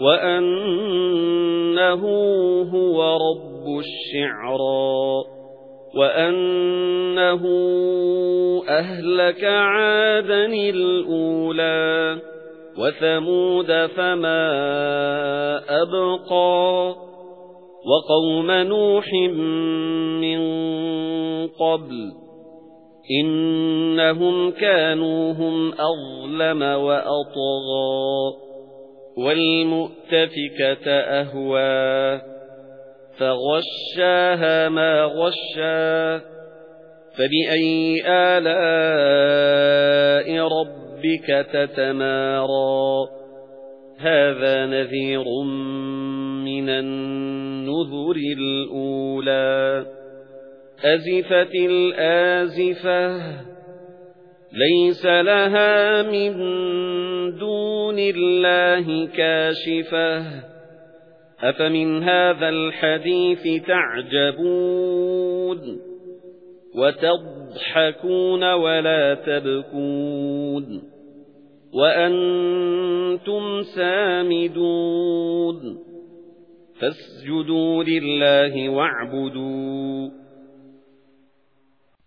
وأنه هو رب الشعرى وأنه أهلك عادا الأولى وثمود فما أبقى وقوم نوح من قبل إنهم كانوا هم أظلم وأطغى والمؤتفكة أهوى فغشاها ما غشا فبأي آلاء ربك تتمارى. هذا نذير من النذر الأولى. أزفت الآزفة ليس لها من دون الله كاشفة. أفمن هذا الحديث تعجبون؟ وتضحكون ولا تبكون؟ وأنتم سامدون؟ فاسجدوا لله واعبدوا.